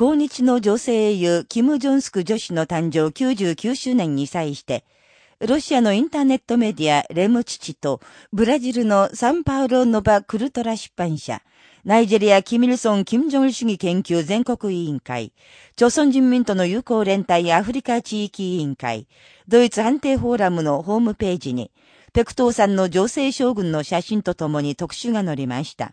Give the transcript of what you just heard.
抗日の女性英雄、キム・ジョンスク女子の誕生99周年に際して、ロシアのインターネットメディア、レムチチと、ブラジルのサンパウロ・ノバ・クルトラ出版社、ナイジェリア・キミルソン・キム・ジョン主義研究全国委員会、朝鮮人民との友好連帯アフリカ地域委員会、ドイツ判定フォーラムのホームページに、ペクトーさんの女性将軍の写真とともに特集が載りました。